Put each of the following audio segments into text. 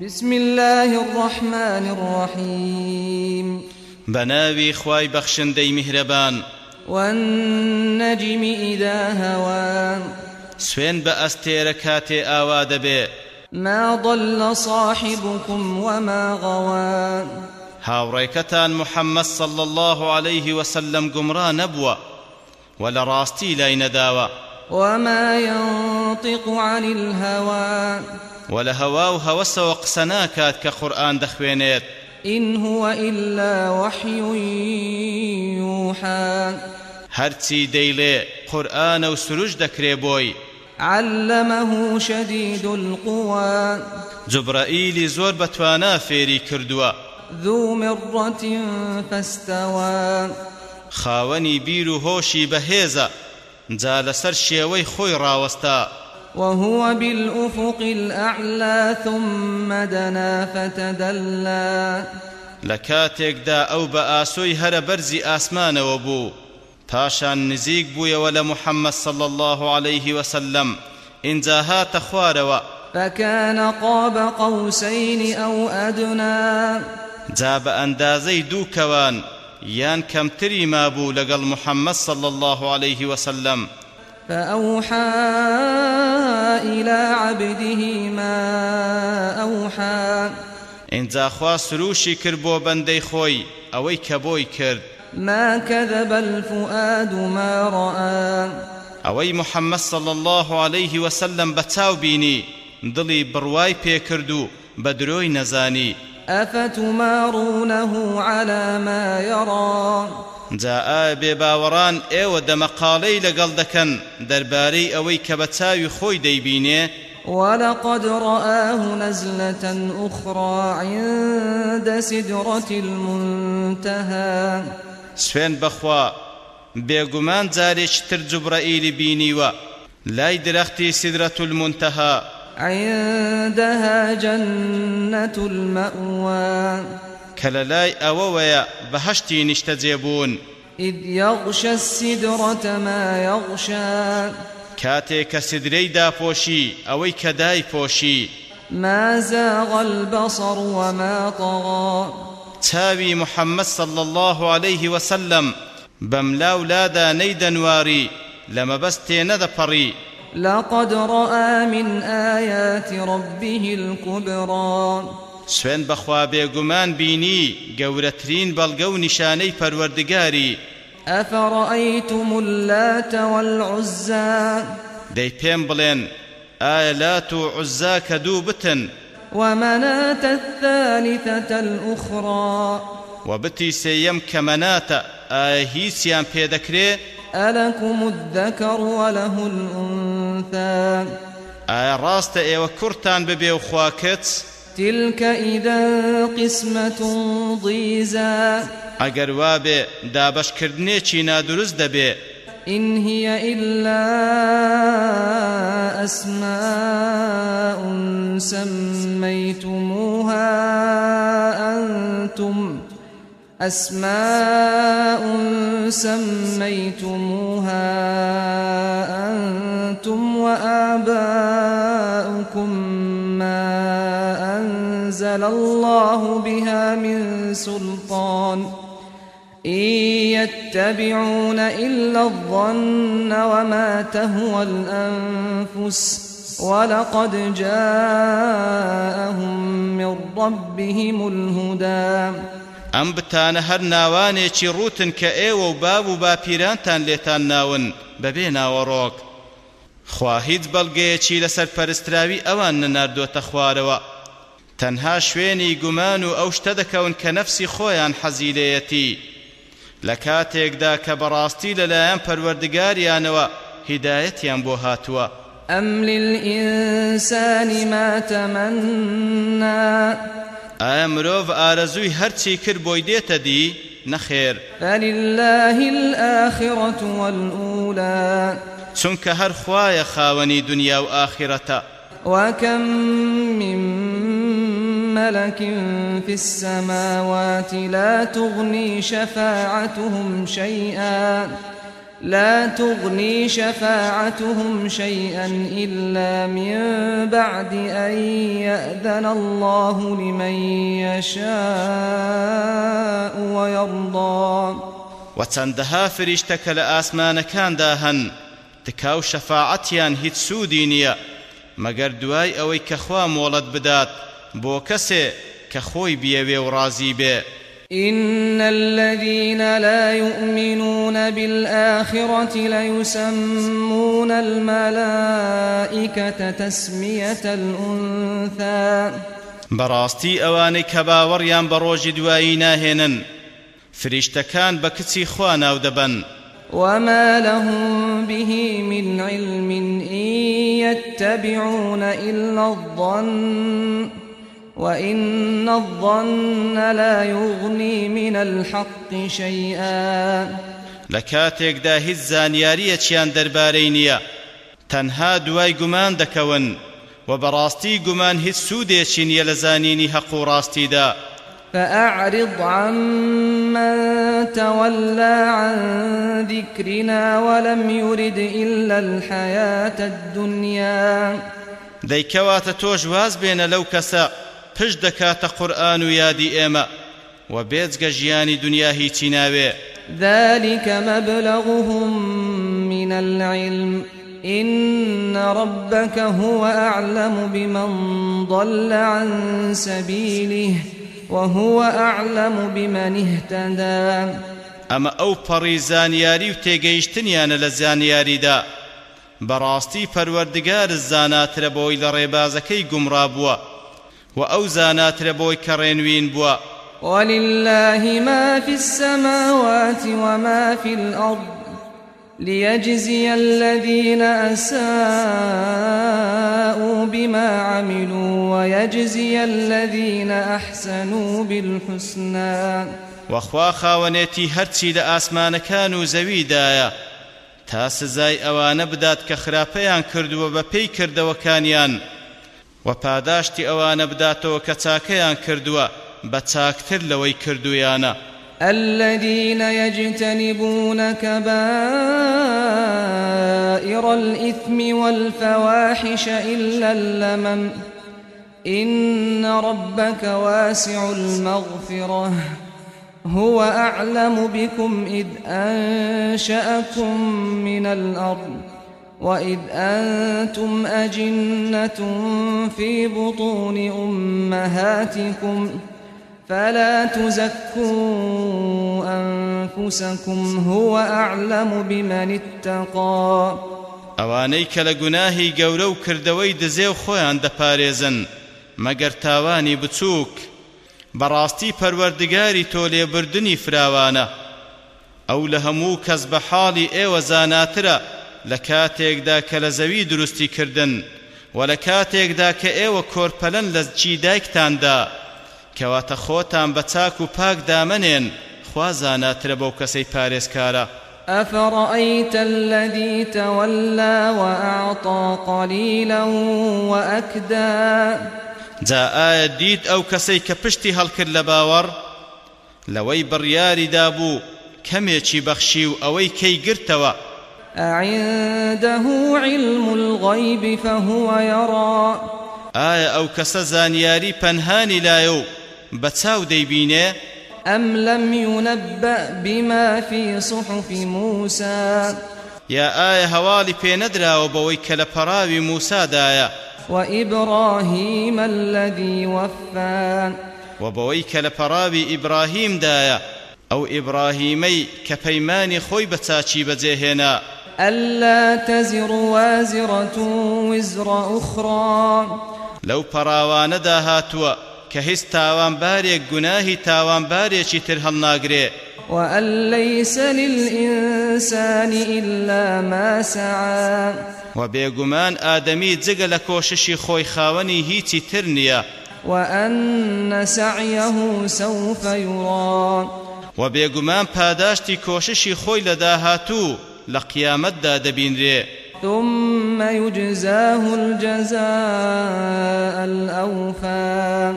بسم الله الرحمن الرحيم. بناوي خواي بخشندي مهربان والنجم إذا هوى. سوين بأستير كاتي آواد بي ما ضل صاحبكم وما غوى. هاوڕێکەتان محەممەد صلى الله عليه وسلم گومڕا نەبووە و لە ڕاستی لای نەداوە. وما ينطق عن الهوى. و لە هەوا و هەوەسەوە قسە ناکات کە قورئان دەخوێنێت إن هو إلا وحي يوحى. هەرچی دەیڵێ قورئانە و سروش دەکرێ بۆی علمه شديد القوى. جبرائیلی زۆر بەتوانا فێری کردووە. ذو مرة فاستوى. خاوەنی بیر و هۆشی بەهێزە. جا لەسەر شێوەی خۆی ڕاوەستا وهو بالأفق الأعلى ثم دنا فتدلى. لە کاتێکدا ئەو بە ئاسۆی هەرە بەرزی ئاسمانەوە بوو. پاشان نزیک بوویەوە لە محەممەد صلى الله عليه وسلم. ئینجا هاتە خوارەوە. فكان قاب قوسين أو أدنى. جا بە ئەندازەی دوو کەوان. یان کەمتری مابوو لەگەڵ محەممەد صلى الله عليه وسلم. فأوحى إلى عبده ما أوحى. ئینجا خوا بۆ بەندەی خۆی ئەوەی کە بۆی کرد. ما كذب الفؤاد ما رأى. ئەوەی محەممەد صلى الله عليه وسلم بەچاو بینی دڵی بڕوای پێکرد و بە درۆی نەزانی. أفتمارونه على ما يرى؟ جا ئایا بێباوەڕان ئێوە دەمەقاڵەی لەگەڵ دەکەن. دەربارەی ئەوەی کە بە چاوی خۆی دەیبینێ ولقد رآه نزلة أخرى عند سدرة المنتهى سوێن بەخوا بێگومان جارێکی تر جوبرەئیلی بینیوە. لای درەختی سدرەت المنتەها عندها جنة المأوى. کە لە لای ئەوەوەیە بەهشتی نیشتەجێبوون إذ يغشى السدرة ما يغشى. کاتێک کە سدرەی داپۆشی ئەوەی کە ما زاغ البصر وما طغى. چاوی محەممەد صلى الله عليه وسلم بەملاو لادا نەیدەنواری لە مەبەستێ نەدەپەڕی. لقد رأى من آيات ربه الكبرى. سوێن بەخوا بێگومان بینی گەورەترین بەڵگە و نیشانەی پەروەردگاری. أفرأيتم اللات والعزى؟ دەی پێم بڵێن ئایا لات و عزا کە دوو بتن؟ ومناة الثالثة الأخرى. و بتی سێیەم کە مەناتە ئایا هیچیان پێدەکرێ؟ ألكم الذكر وله الأنثى. ئایا ڕاستە ئێوە کورتان ببێ و خواکت تلك إذا قسمة ضيزى. ئەگەر وابێ دابشکردنێکی نادروست دەبێ. إن هي إلا أسماء سميتموها أنتم. أسماء سميتموها أنتم وآباؤكم. أنزل الله بها من سلطان. إن يتبعون إلا الظن وما تهوى الأنفس. ولقد جاءهم من ربهم الهدى. ئەم بتانە هەر ناوانێکی ڕوتن کە ئێوە و باب و باپیرانتان لێتان ناون؟ بەبێ ناوەڕۆک خوا هیچ بەڵگەیەکی لەسەر پەرستراوی ئەوان نەناردۆتە خوارەوە تەنها شوێنی گومان و ئەو شتە دەکەون کە نەفسی خۆیان حەزیلەیەتی لە کاتێکدا کە بەڕاستی لەلایەن پەروەردگاریانەوە هیدایەتیان بۆ هاتووە. أم للإنسان ما تمنى؟ ئایا مرۆڤ ئارەزووی هەرچی کرد بۆی دێتە دی؟ نەخێر. فلله الآخرة والأولى. چونکە هەر خوایە خاوەنی دنیا و ئاخرەتە وكم من ملك في السماوات لا تغني شفاعتهم شيئا لا تغني شفاعتهم شيئا إلا من بعد أن يأذن الله لمن يشاء ويرضى. وچەندەها فریشتەکە لە ئاسمانەکاندا هەن تکاو شەفاعەتیان هیچ سوودی نییە مەگەر دوای ئەوەی کە خوا بدات بۆ کەسێ کە خۆی بیەوێ و ڕازی بێ. إن الذين لا يؤمنون بالآخرة ليسمون الملائكة تسمية الأنثى. براستي أواني كباوريان بروج دوائي ناهنن فريشتكان بكتسي خوانا ودبن وما لهم به من علم إن يتبعون إلا الظن وإن الظن لا يغني من الحق شيئا. لكاتيك دا هیچ زانیاریەکیان دەربارەی نییە. تەنها دوای گومان دەکەون و بەڕاستی گومان هیچ سوودێکی نییە لە زانینی و ڕاستیدا. فأعرض عمن تولى عن ذكرنا ولم يرد إلا الحياة الدنيا. دەیکەواتە تۆش واز بێنە لەو کەسە. پشت دەکاتە قورآن و یادی ئێمە و بێجگە ژیانی دنیا هیچی ناوێ. ذلك مبلغهم من العلم. إن ربك هو أعلم بمن ضل عن سبيله وهو أعلم بمن اهتدى. ئەمە ئەو پەڕی زانیاری و تێگەیشتنیانە لە زانیاریدا. بەڕاستی پەروەردگار زاناترە بۆی لە ڕێبازەکەی گومڕا بووە و ئەو زاناترە بۆی کە ڕێنوین بووە. ولله ما في السماوات وما في الأرض ليجزي الذين أساءوا بما عملوا ويجزي الذين أحسنوا بالحسنى. وەخوا خاوەنێتی هەرچی لە ئاسمانەکان و زەویدایە تا سزای ئەوانە بدات کە خراپەیان کردووە بە پێی کردەوەکانیان. و پاداشتی ئەوانە بداتەوە کە چاکەیان کردووە بە چاکتر لەوەی الذين يجتنبون كبائر الإثم والفواحش إلا اللمم. إن ربك واسع المغفرة. هو أعلم بكم إذ أنشأكم من الأرض. وإذ أنتم أجنة في بطون أمهاتكم فلا تزكوا أنفسكم هو أعلم بمن اتقى. ئەوانەی کە لە گوناهی گەورە و کردەوەی دزێ و خۆیان دەپارێزن مەگەر تاوانی بچووک. بەڕاستی پەروەردگاری تۆ لێبردنی فراوانە. ئەو لە هەموو کەس لە کاتێکدا کە لە زەوی دروستی کردن و لە کاتێکدا کە ئێوە کۆرپەلەن لە چی دایکتاندا کەواتە خۆتان بە چاک و پاک دامەنێن خوا زاناترە بەو کەسەی پارێزکارە. أفرأيت الذي تولى وأعطى قليلا وأكدى؟ جا ئایا دیت ئەو کەسەی کە پشتی هەڵکرد لە باوەڕ لەوەی بڕیاری دابوو کەمێکی بەخشی و ئەوەی کەی گرتەوە. أعنده علم الغيب فهو يرى. ئایا ئەو کەسە زانیاری پەنهانی لایە و بەچاو دەیبینێ؟ أم لم ينبأ بما في صحف موسى؟ یا ئایا هەواڵی پێنەدراوە بەوەی کە لە پەراوی موسادایە؟ وإبراهيم الذي وفى. و بەوەی کە لە پەراوی ئیبراهیمدایە. ئەو ئیبراهیمەی کە پەیمانی ألا تزر وازرة وزر أخرى. لەو پەراوانەدا هاتووە کە هیچ تاوانبارێک گوناهی تاوانبارێکی تر هەڵناگرێ. وأن ليس للإنسان إلا ما سعى. و بێگومان ئادەمی جگە لە کۆششی خۆی خاوەنی هیچی تر نییە. وأن سعيه سوف يرى. و بێگومان پاداشتی کۆششی خۆی قیامەتدا دەبینرێ. ثم يجزاه الجزاء الأوفى.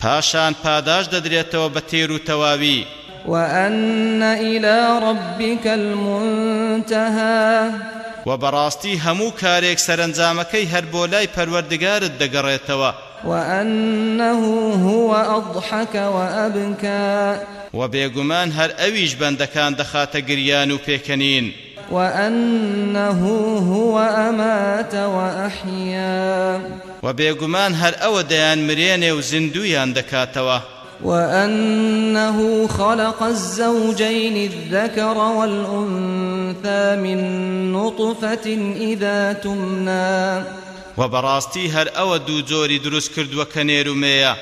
پاشان پاداش دەدرێتەوە بە تێر و تەواوی. وأن إلى ربك المنتهى. وە بەڕاستی هەموو کارێک سەرەنجامەکەی هەر بۆلای پەروەردگارت دەگەڕێتەوە وأنه هو أضحك وأبكى. وە بێگومان هەر ئەویش بەندەکان دەخاتە گریان و پێکەنین. وأنه هو أمات وأحيا. وە بێگومان هەر ئەو دەیانمرێنێ و زیندوویان دەکاتەوە وأنه خلق الزوجين الذكر والأنثى من نطفة إذا تمنى. وە بەڕاستی هەر ئەو دوو جۆری دروست کردووە کە نێر و مێیە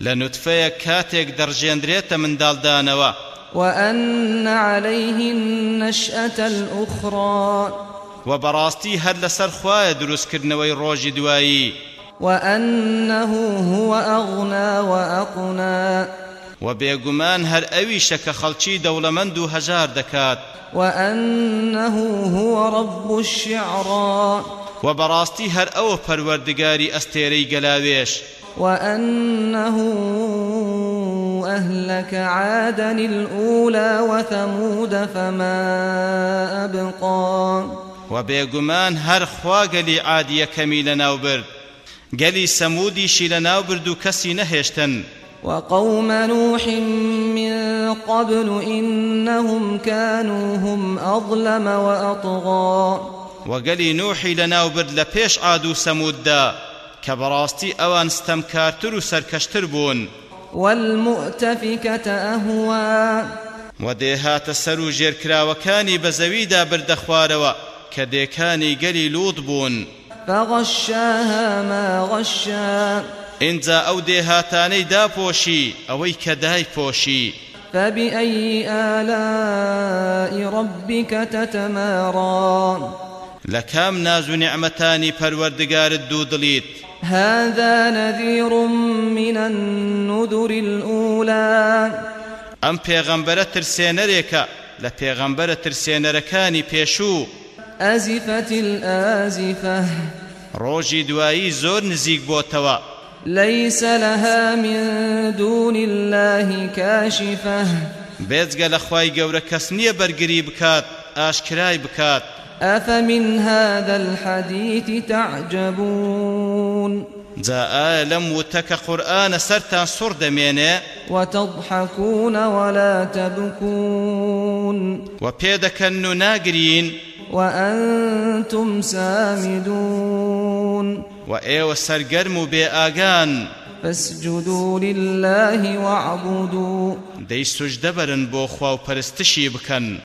لە نوتفە کاتێک دەڕژێندرێتە منداڵدانەوە وأن عليه النشأة الأخرى. وبراستي هر لسر خواه دروس كرنوي روج دوائي وأنه هو أغنى وأقنى. وبيگومان هر أويشك خلچي دولمند هزار دكات وأنه هو رب الشعرى. وبراستي هر أو پروردگاري استيري قلاويش وأنه أهلك عادا الأولى وثمود فما أبقى. وبيگومان هر خوا قلي عادية كميل ناوبرد قلي سمودي شيل ناوبرد كسي نهشتن وقوم نوح من قبل إنهم كانوا هم أظلم وأطغى. وقلي نوحي لناوبرد لپيش عادو سمود دا كبراستي اوان ستمكارتر سركشتر بون والمؤتفكة أهوى. وە دێهاتە سەرەوژێرکراوەکانی بە زەویدا بردە خوارەوە کە دێیەکانی گەلی لوط بوون. فغشاها ما غشى. ئینجا ئەو دێهاتانەی داپۆشی ئەوەی کە دایپۆشی فبأي آلاء ربك تتمارى لە کام ناز نیعمەتانی پەروەردگارت دوودڵیت هذا نذير من النذر الأولى. أم پیغمبر ترسينريكا لپیغمبر ترسينركاني پیشو أزفت الآزفة. روجي دوایی زور نزيق بوتوا. ليس لها من دون الله كاشفة. بێجگە لە خی گەورە کەس نییە بەرگری بکات ئاشکرای بکات أفمن هذا الحديث تعجبون جا ئایا لەم وتەکە قورآانە سەرتان سوڕ دەمێنێ وتضحكون ولا تبكون و پێدەکەن و ناگرین وأنتم سامدون و ئێوە سەرگەرم و بێ ئاگان فاسجدوا لله واعبدوا دەی سوژدە بەرن بۆ خوا و پەرستشی بکەن